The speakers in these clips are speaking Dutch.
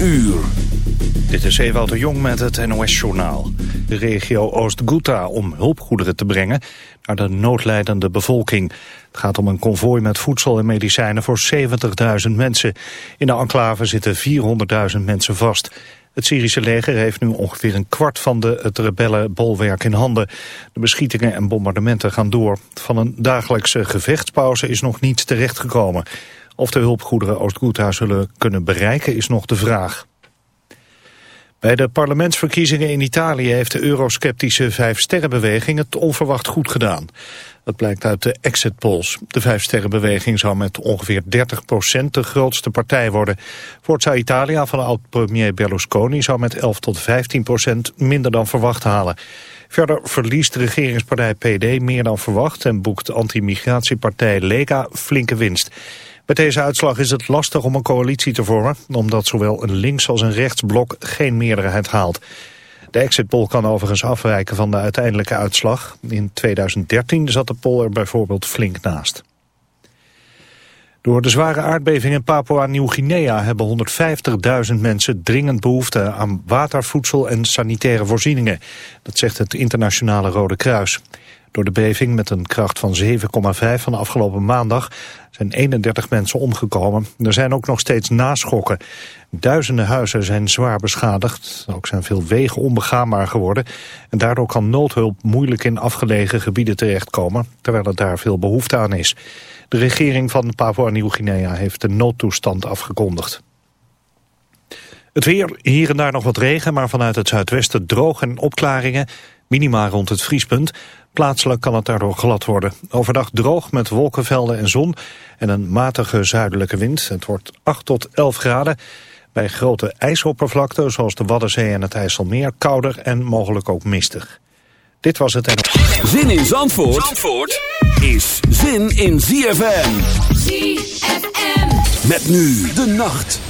uur. Dit is Ewout Jong met het NOS-journaal. De regio Oost-Ghouta om hulpgoederen te brengen naar de noodlijdende bevolking. Het gaat om een konvooi met voedsel en medicijnen voor 70.000 mensen. In de enclave zitten 400.000 mensen vast. Het Syrische leger heeft nu ongeveer een kwart van de, het rebellenbolwerk in handen. De beschietingen en bombardementen gaan door. Van een dagelijkse gevechtspauze is nog niets terechtgekomen. Of de hulpgoederen Oost-Ghouta zullen kunnen bereiken is nog de vraag. Bij de parlementsverkiezingen in Italië heeft de eurosceptische Vijfsterrenbeweging het onverwacht goed gedaan. Dat blijkt uit de exit polls. De Vijfsterrenbeweging zou met ongeveer 30% de grootste partij worden. Forza Italia van oud-premier Berlusconi zou met 11 tot 15% minder dan verwacht halen. Verder verliest de regeringspartij PD meer dan verwacht en boekt anti-migratiepartij Lega flinke winst. Met deze uitslag is het lastig om een coalitie te vormen... omdat zowel een links- als een rechtsblok geen meerderheid haalt. De exit poll kan overigens afwijken van de uiteindelijke uitslag. In 2013 zat de poll er bijvoorbeeld flink naast. Door de zware aardbeving in Papua-Nieuw-Guinea hebben 150.000 mensen dringend behoefte aan water, voedsel en sanitaire voorzieningen. Dat zegt het Internationale Rode Kruis. Door de beving met een kracht van 7,5 van afgelopen maandag zijn 31 mensen omgekomen. Er zijn ook nog steeds naschokken. Duizenden huizen zijn zwaar beschadigd. Ook zijn veel wegen onbegaanbaar geworden. En daardoor kan noodhulp moeilijk in afgelegen gebieden terechtkomen, terwijl er daar veel behoefte aan is. De regering van Papua-Nieuw-Guinea heeft de noodtoestand afgekondigd. Het weer, hier en daar nog wat regen, maar vanuit het zuidwesten droog en opklaringen. Minima rond het vriespunt. Plaatselijk kan het daardoor glad worden. Overdag droog met wolkenvelden en zon en een matige zuidelijke wind. Het wordt 8 tot 11 graden. Bij grote ijsoppervlakten zoals de Waddenzee en het IJsselmeer kouder en mogelijk ook mistig. Dit was het en... Zin in Zandvoort, Zandvoort is zin in ZFM. ZFM. Met nu de nacht.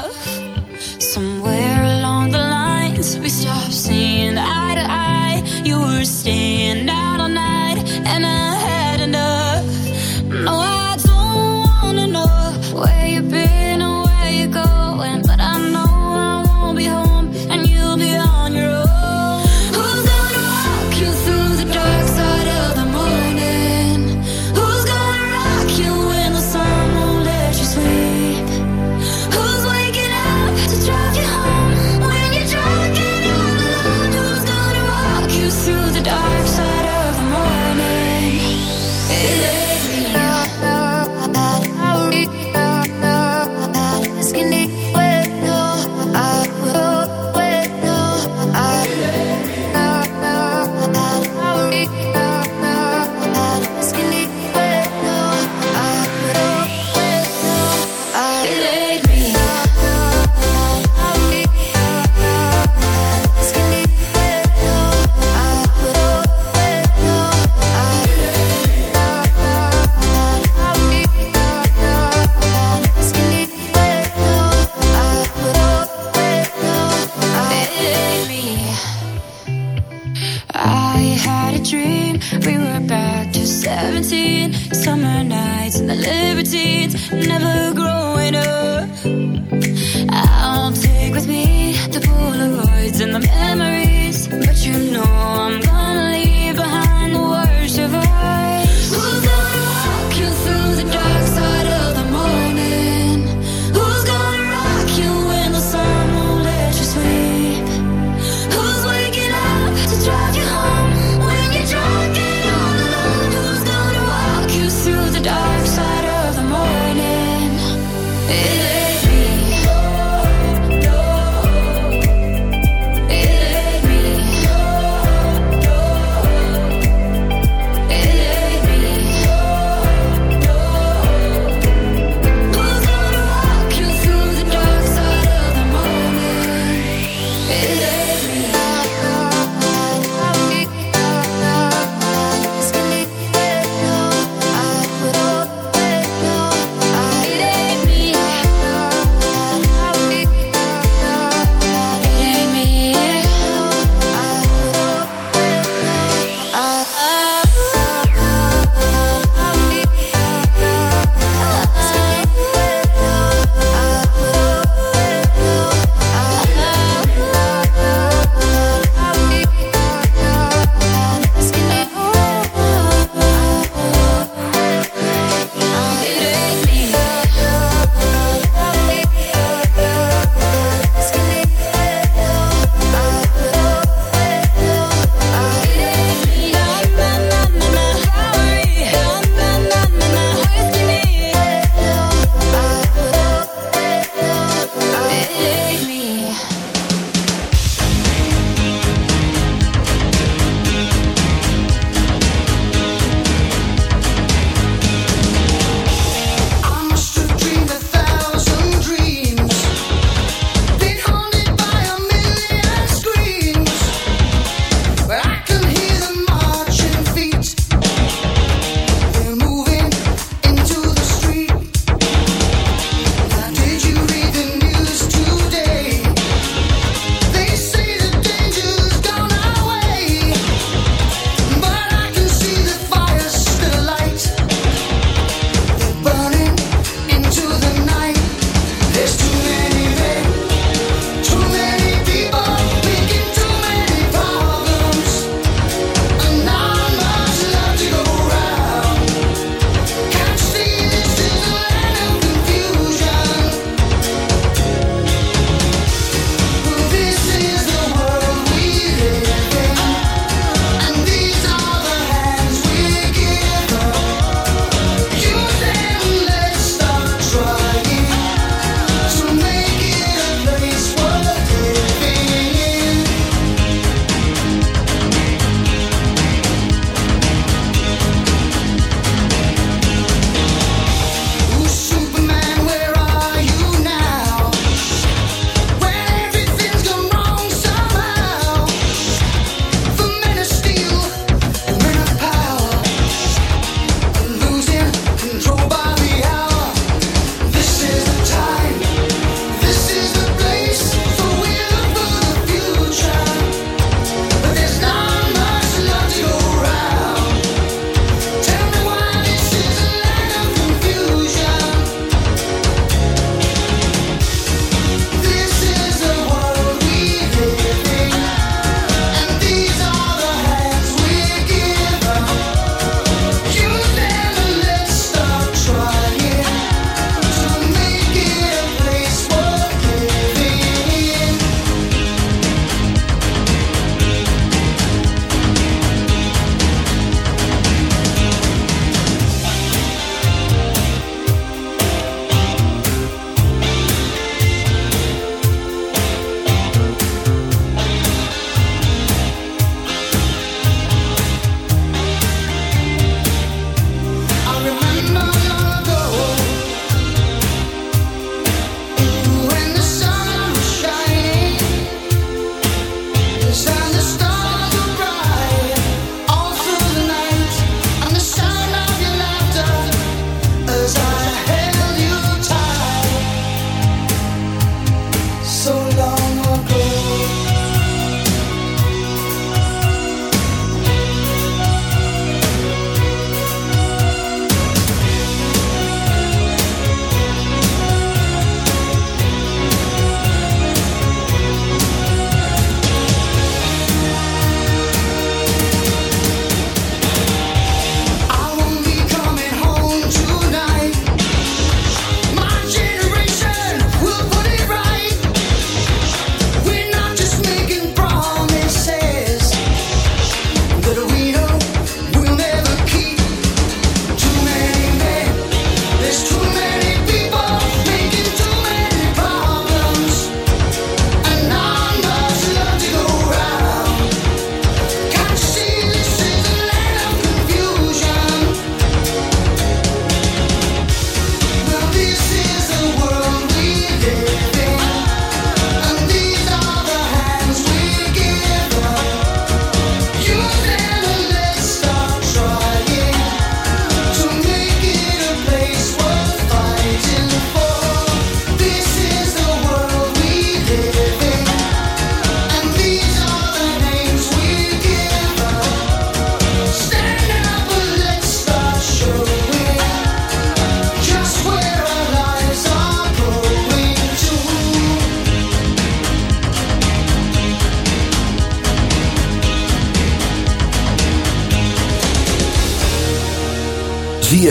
I had a dream. We were back to 17. Summer nights and the libertines. Never growing up.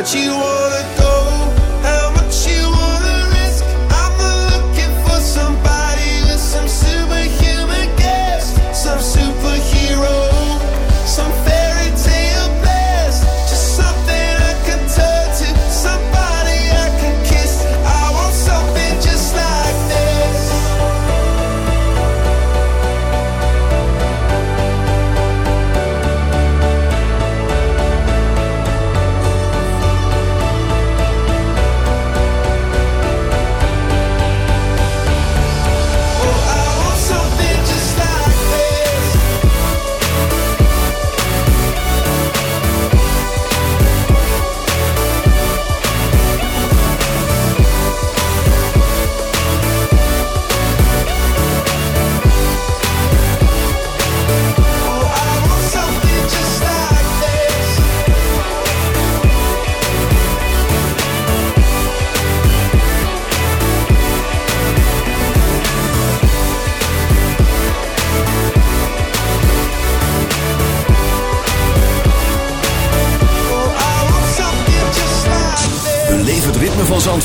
you want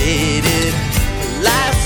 complicated.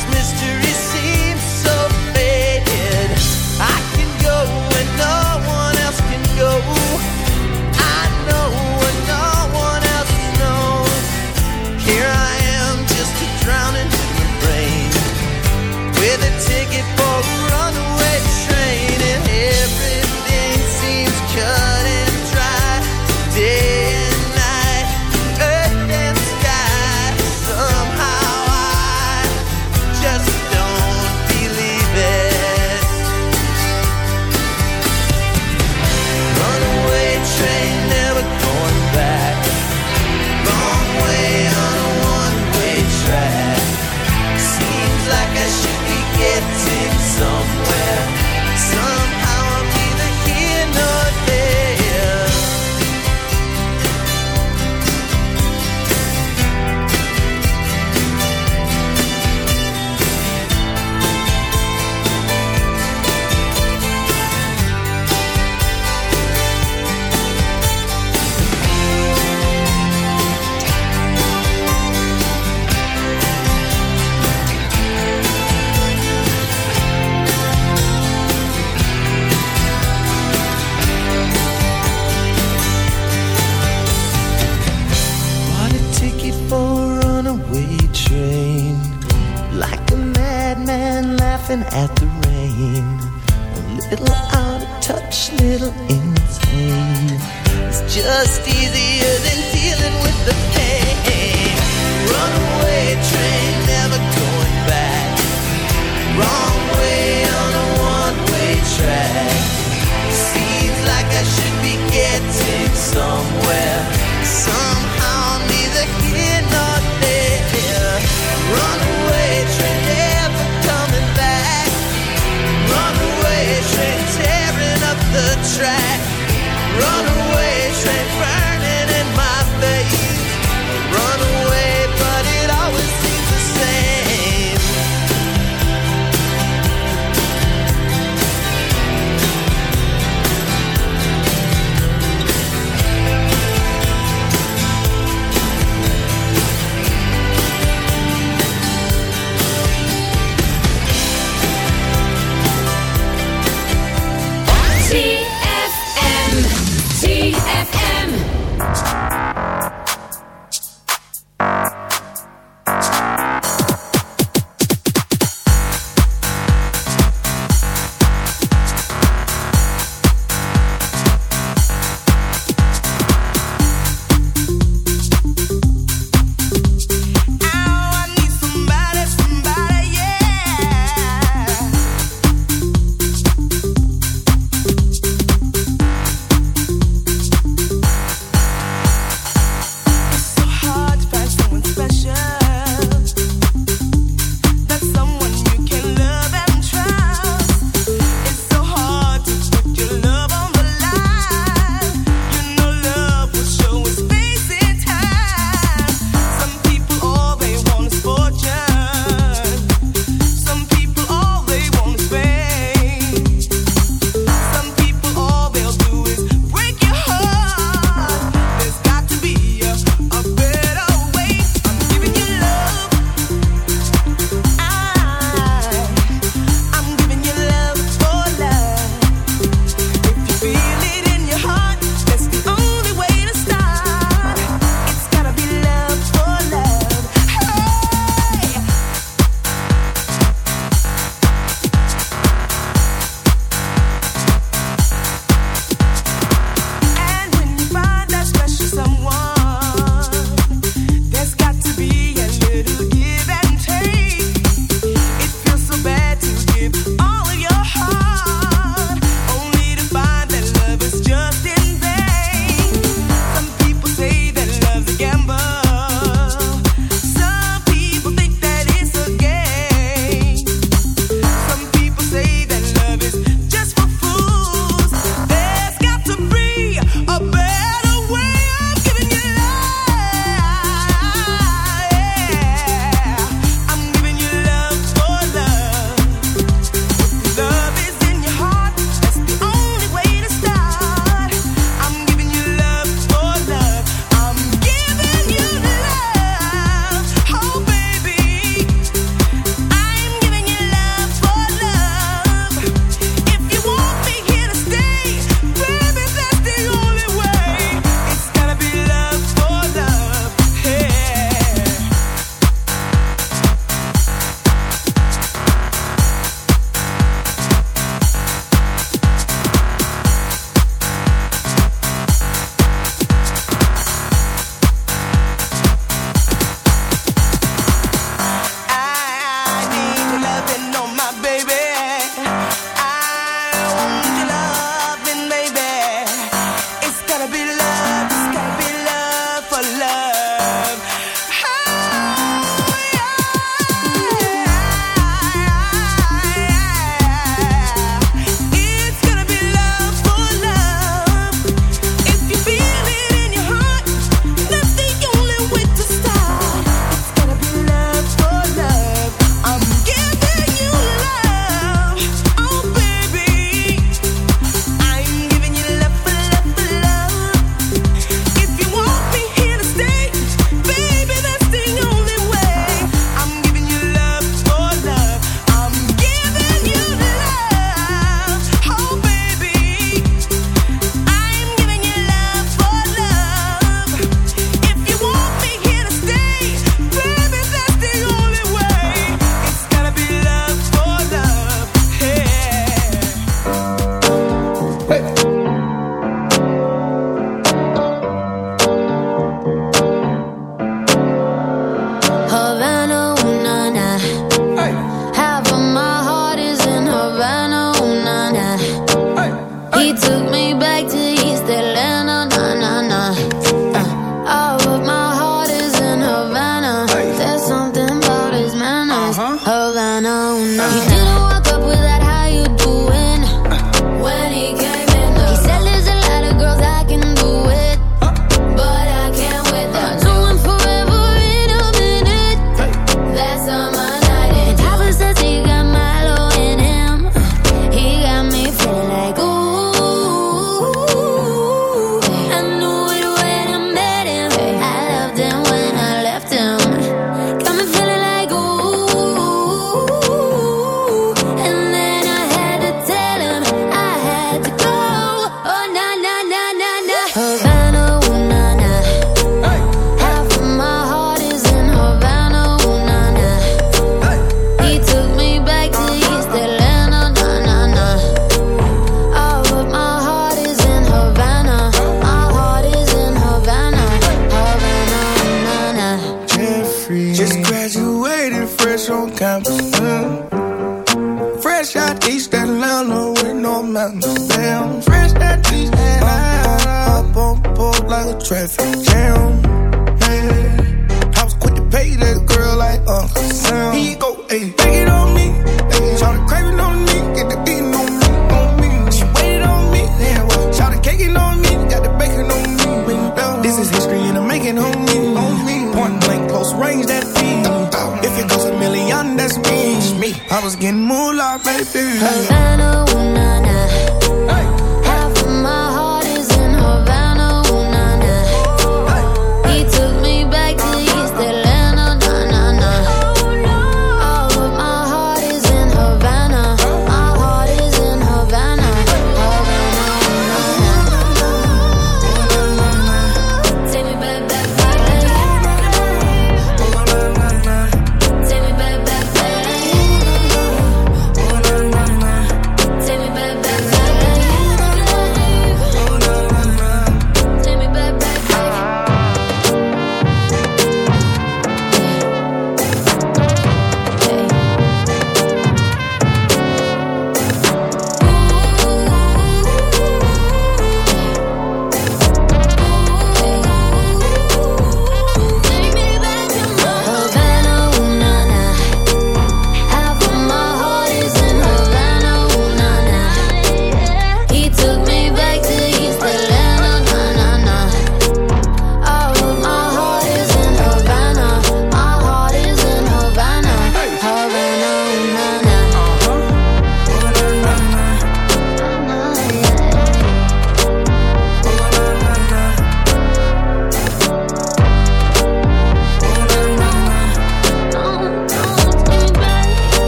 it's me. It's me. I was getting moolah, baby. Havana, ooh, nah, nah.